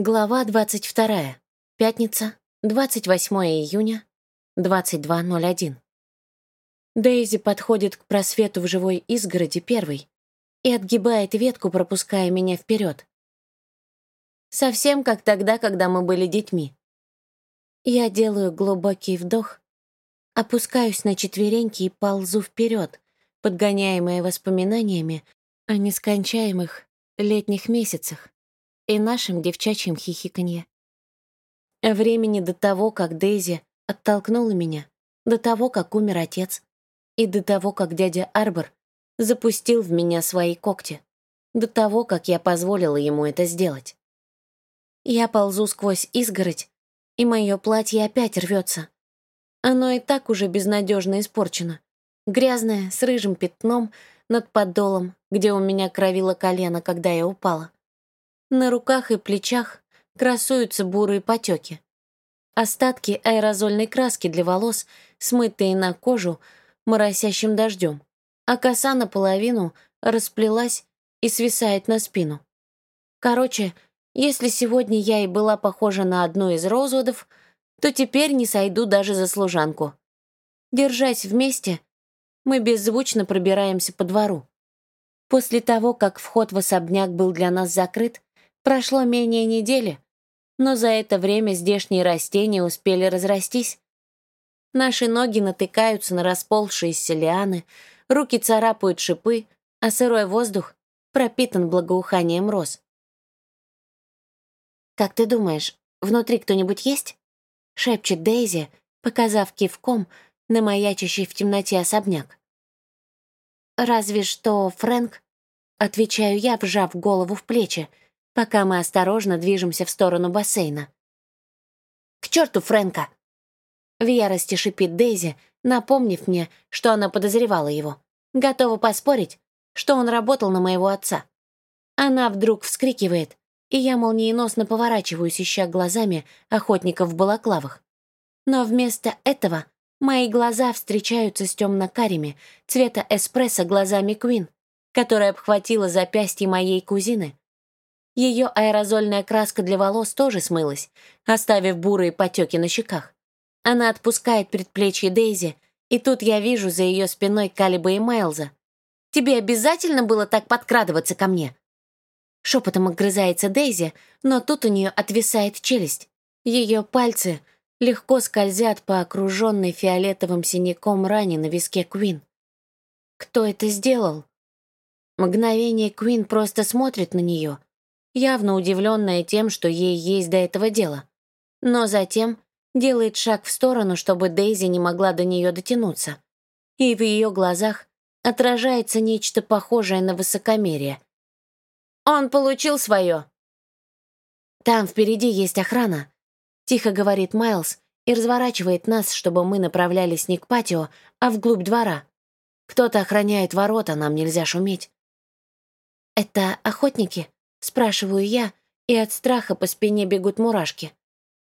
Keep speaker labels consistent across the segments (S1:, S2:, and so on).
S1: Глава 22. Пятница, 28 июня, 22.01. Дейзи подходит к просвету в живой изгороди первой и отгибает ветку, пропуская меня вперед. Совсем как тогда, когда мы были детьми. Я делаю глубокий вдох, опускаюсь на четвереньки и ползу вперед, подгоняемая воспоминаниями о нескончаемых летних месяцах и нашим девчачьим хихиканье. Времени до того, как Дейзи оттолкнула меня, до того, как умер отец, и до того, как дядя Арбор запустил в меня свои когти, до того, как я позволила ему это сделать. Я ползу сквозь изгородь, и мое платье опять рвется. Оно и так уже безнадежно испорчено. Грязное, с рыжим пятном над подолом, где у меня кровило колено, когда я упала. На руках и плечах красуются бурые потеки. Остатки аэрозольной краски для волос, смытые на кожу моросящим дождем, а коса наполовину расплелась и свисает на спину. Короче, если сегодня я и была похожа на одну из Роузвудов, то теперь не сойду даже за служанку. Держась вместе, мы беззвучно пробираемся по двору. После того, как вход в особняк был для нас закрыт, Прошло менее недели, но за это время здешние растения успели разрастись. Наши ноги натыкаются на расползшиеся лианы, руки царапают шипы, а сырой воздух пропитан благоуханием роз. «Как ты думаешь, внутри кто-нибудь есть?» — шепчет Дейзи, показав кивком на маячащий в темноте особняк. «Разве что Фрэнк», — отвечаю я, вжав голову в плечи, — пока мы осторожно движемся в сторону бассейна. «К черту Фрэнка!» В ярости шипит Дейзи, напомнив мне, что она подозревала его. Готова поспорить, что он работал на моего отца. Она вдруг вскрикивает, и я молниеносно поворачиваюсь, ища глазами охотников в балаклавах. Но вместо этого мои глаза встречаются с темно-карими, цвета эспрессо глазами Квин, которая обхватила запястье моей кузины, ее аэрозольная краска для волос тоже смылась, оставив бурые потеки на щеках. Она отпускает предплечье Дейзи, и тут я вижу за ее спиной Калиба и Майлза. «Тебе обязательно было так подкрадываться ко мне?» Шепотом огрызается Дейзи, но тут у нее отвисает челюсть. Ее пальцы легко скользят по окруженной фиолетовым синяком ране на виске Квин. Кто это сделал? Мгновение Квин просто смотрит на нее, явно удивленная тем, что ей есть до этого дело. Но затем делает шаг в сторону, чтобы Дейзи не могла до нее дотянуться. И в ее глазах отражается нечто похожее на высокомерие. «Он получил свое!» «Там впереди есть охрана», — тихо говорит Майлз и разворачивает нас, чтобы мы направлялись не к патио, а вглубь двора. Кто-то охраняет ворота, нам нельзя шуметь. «Это охотники?» Спрашиваю я, и от страха по спине бегут мурашки.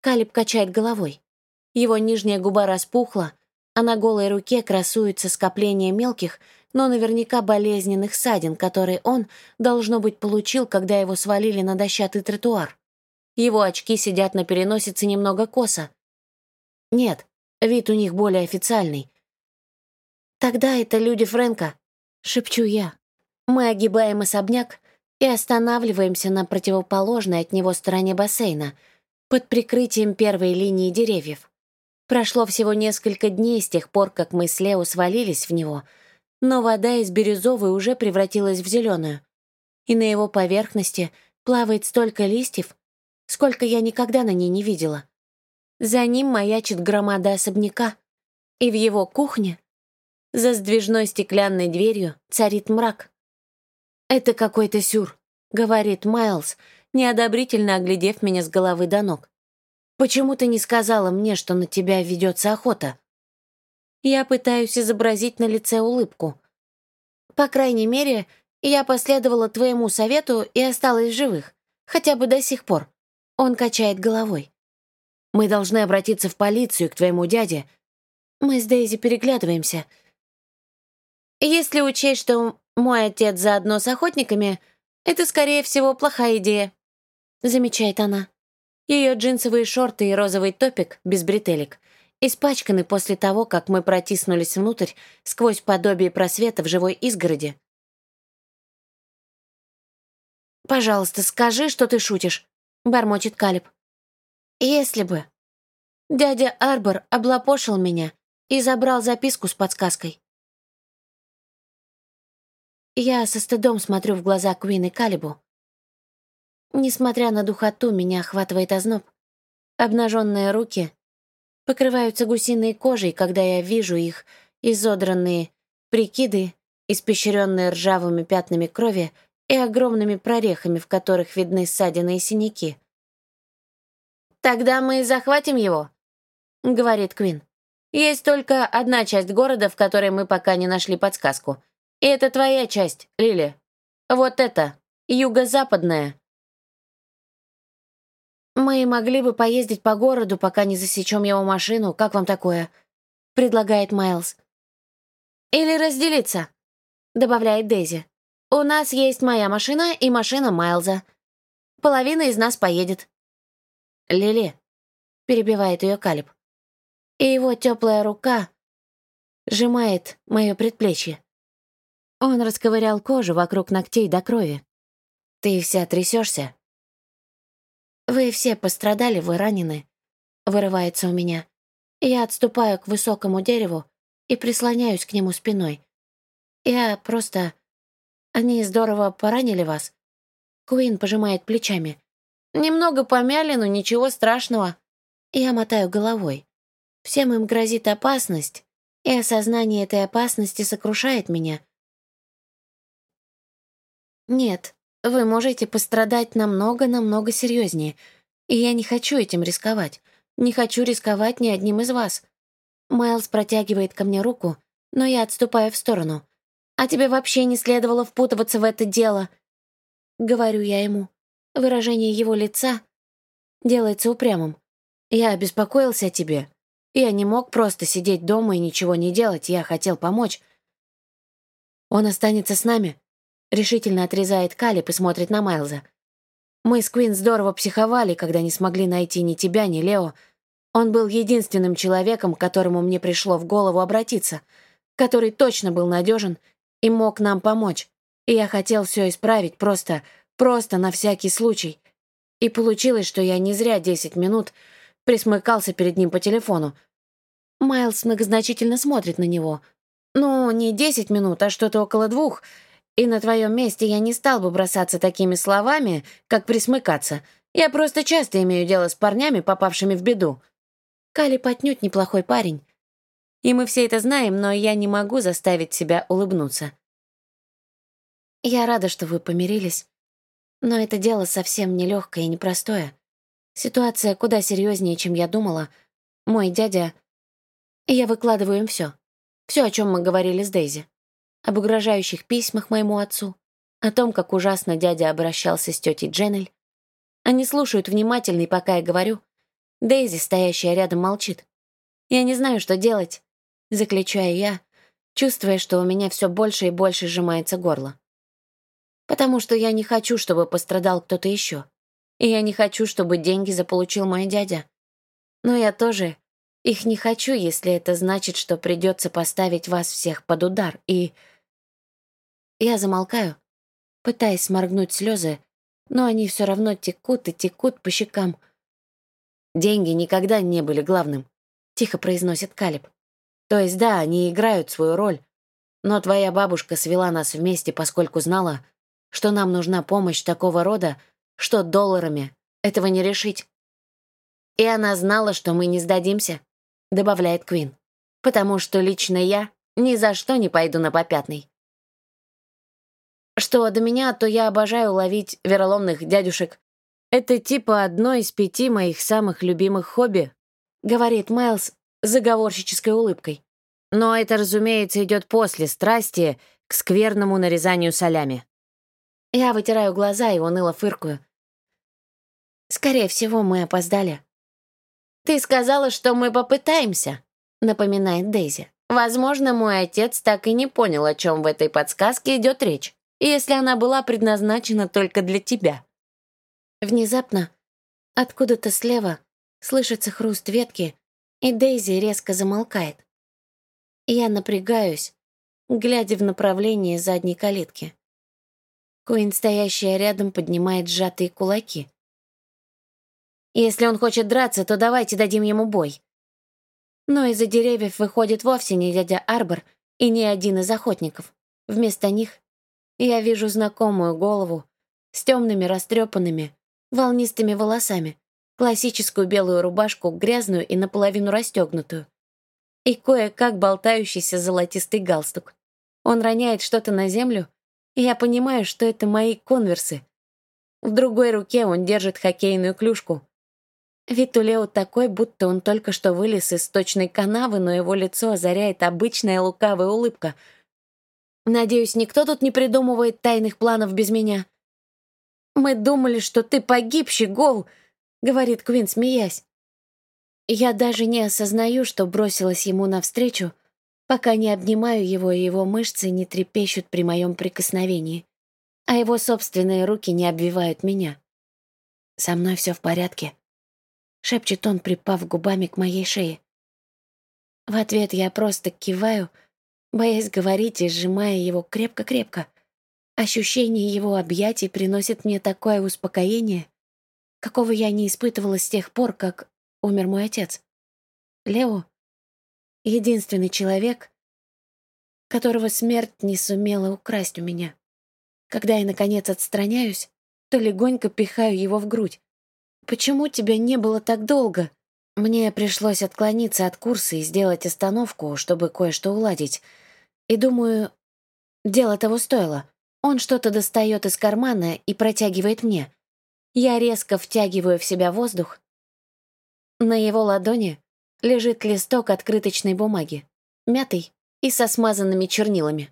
S1: Калиб качает головой. Его нижняя губа распухла, а на голой руке красуется скопление мелких, но наверняка болезненных ссадин, которые он, должно быть, получил, когда его свалили на дощатый тротуар. Его очки сидят на переносице немного косо. Нет, вид у них более официальный. «Тогда это люди Фрэнка», — шепчу я. Мы огибаем особняк, и останавливаемся на противоположной от него стороне бассейна, под прикрытием первой линии деревьев. Прошло всего несколько дней с тех пор, как мы с Лео свалились в него, но вода из бирюзовой уже превратилась в зеленую, и на его поверхности плавает столько листьев, сколько я никогда на ней не видела. За ним маячит громада особняка, и в его кухне, за сдвижной стеклянной дверью, царит мрак. «Это какой-то сюр», — говорит Майлз, неодобрительно оглядев меня с головы до ног. «Почему ты не сказала мне, что на тебя ведется охота?» Я пытаюсь изобразить на лице улыбку. «По крайней мере, я последовала твоему совету и осталась живых, хотя бы до сих пор». Он качает головой. «Мы должны обратиться в полицию к твоему дяде». Мы с Дейзи переглядываемся. Если учесть, что мой отец заодно с охотниками — это, скорее всего, плохая идея. — замечает она. Ее джинсовые шорты и розовый топик без бретелек испачканы после того, как мы протиснулись внутрь сквозь подобие просвета в живой изгороди. «Пожалуйста, скажи, что ты шутишь», — бормочет Калиб. «Если бы...» Дядя Арбор облапошил меня и забрал записку с подсказкой. Я со стыдом смотрю в глаза Куин и Калибу. Несмотря на духоту, меня охватывает озноб. Обнаженные руки покрываются гусиной кожей, когда я вижу их изодранные прикиды, испещренные ржавыми пятнами крови и огромными прорехами, в которых видны ссадины и синяки. «Тогда мы захватим его», — говорит Квин. «Есть только одна часть города, в которой мы пока не нашли подсказку. И это твоя часть, Лили. Вот это, юго-западная». «Мы могли бы поездить по городу, пока не засечем его машину. Как вам такое?» — предлагает Майлз. «Или разделиться», — добавляет Дейзи. «У нас есть моя машина и машина Майлза. Половина из нас поедет». «Лили», — перебивает ее Калиб. И его теплая рука сжимает мое предплечье. Он расковырял кожу вокруг ногтей до крови. «Ты вся трясешься. «Вы все пострадали, вы ранены», — вырывается у меня. Я отступаю к высокому дереву и прислоняюсь к нему спиной. Я просто... Они здорово поранили вас. Куин пожимает плечами. Немного помяли, но ничего страшного. Я мотаю головой. Всем им грозит опасность, и осознание этой опасности сокрушает меня. Нет, вы можете пострадать намного-намного серьезнее, и я не хочу этим рисковать. Не хочу рисковать ни одним из вас. Майлз протягивает ко мне руку, но я отступаю в сторону. А тебе вообще не следовало впутываться в это дело. Говорю я ему. Выражение его лица делается упрямым. Я обеспокоился о тебе. Я не мог просто сидеть дома и ничего не делать, я хотел помочь. Он останется с нами. Решительно отрезает Калиб и смотрит на Майлза. Мы с Квин здорово психовали, когда не смогли найти ни тебя, ни Лео. Он был единственным человеком, к которому мне пришло в голову обратиться, который точно был надежен и мог нам помочь. И я хотел все исправить просто, просто на всякий случай. И получилось, что я не зря десять минут присмыкался перед ним по телефону. Майлз многозначительно смотрит на него. Ну, не десять минут, а что-то около двух — и на твоем месте я не стал бы бросаться такими словами, как присмыкаться. Я просто часто имею дело с парнями, попавшими в беду. Кали потнють неплохой парень. И мы все это знаем, но я не могу заставить себя улыбнуться. Я рада, что вы помирились. Но это дело совсем нелегкое и непростое. Ситуация куда серьезнее, чем я думала. Мой дядя... Я выкладываю им все. Все, о чем мы говорили с Дейзи об угрожающих письмах моему отцу, о том, как ужасно дядя обращался с тетей Дженнель. Они слушают внимательно, и пока я говорю, Дейзи, стоящая рядом, молчит. Я не знаю, что делать, заключаю я, чувствуя, что у меня все больше и больше сжимается горло. Потому что я не хочу, чтобы пострадал кто-то еще. И я не хочу, чтобы деньги заполучил мой дядя. Но я тоже их не хочу, если это значит, что придется поставить вас всех под удар. И я замолкаю, пытаясь сморгнуть слезы, но они все равно текут и текут по щекам. «Деньги никогда не были главным», — тихо произносит Калиб. «То есть да, они играют свою роль, но твоя бабушка свела нас вместе, поскольку знала, что нам нужна помощь такого рода, что долларами этого не решить. И она знала, что мы не сдадимся», — добавляет Квин, «потому что лично я ни за что не пойду на попятный. Что до меня, то я обожаю ловить вероломных дядюшек. Это типа одно из пяти моих самых любимых хобби, говорит Майлз заговорщической улыбкой. Но это, разумеется, идет после страсти к скверному нарезанию солями. Я вытираю глаза и уныло фыркую. Скорее всего, мы опоздали. «Ты сказала, что мы попытаемся», — напоминает Дейзи. «Возможно, мой отец так и не понял, о чем в этой подсказке идет речь если она была предназначена только для тебя. Внезапно, откуда-то слева, слышится хруст ветки, и Дейзи резко замолкает. Я напрягаюсь, глядя в направлении задней калитки. Куин, стоящая рядом, поднимает сжатые кулаки. «Если он хочет драться, то давайте дадим ему бой». Но из-за деревьев выходит вовсе не дядя Арбор и не один из охотников. Вместо них я вижу знакомую голову с темными растрепанными, волнистыми волосами, классическую белую рубашку, грязную и наполовину расстегнутую, и кое-как болтающийся золотистый галстук. Он роняет что-то на землю, и я понимаю, что это мои конверсы. В другой руке он держит хоккейную клюшку. Вид у Лео такой, будто он только что вылез из сточной канавы, но его лицо озаряет обычная лукавая улыбка. «Надеюсь, никто тут не придумывает тайных планов без меня?» «Мы думали, что ты погибший, Гол!» — говорит Квин, смеясь. Я даже не осознаю, что бросилась ему навстречу, пока не обнимаю его, и его мышцы не трепещут при моем прикосновении, а его собственные руки не обвивают меня. «Со мной все в порядке», — шепчет он, припав губами к моей шее. В ответ я просто киваю, боясь говорить и сжимая его крепко-крепко. Ощущение его объятий приносит мне такое успокоение, какого я не испытывала с тех пор, как умер мой отец. Лео — единственный человек, которого смерть не сумела украсть у меня. Когда я, наконец, отстраняюсь, то легонько пихаю его в грудь. «Почему тебя не было так долго?» Мне пришлось отклониться от курса и сделать остановку, чтобы кое-что уладить. И думаю, дело того стоило. Он что-то достает из кармана и протягивает мне. Я резко втягиваю в себя воздух на его ладони лежит листок открыточной бумаги, мятый и со смазанными чернилами.